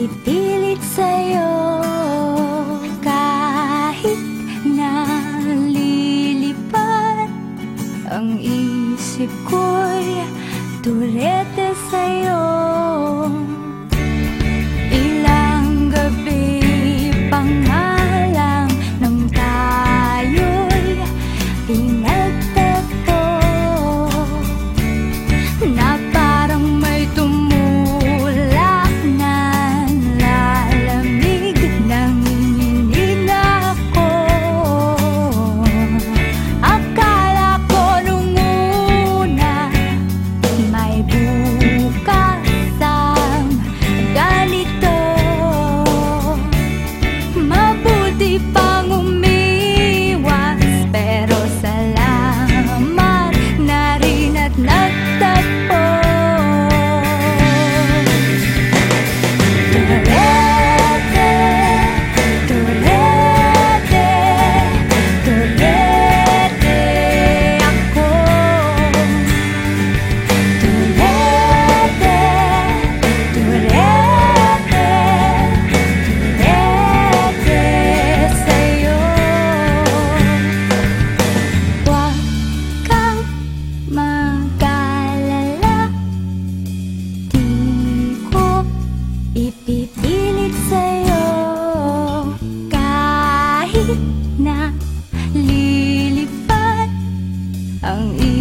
Pipilit sa'yo kahit nalilipat Ang isip ko'y turete sa'yo. na lilipad ang iyong